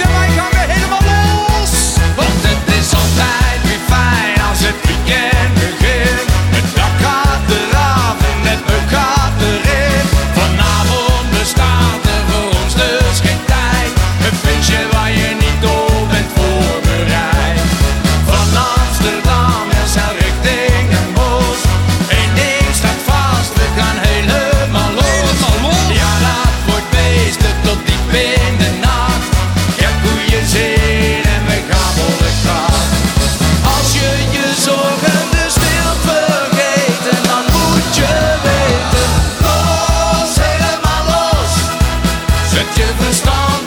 On Stop.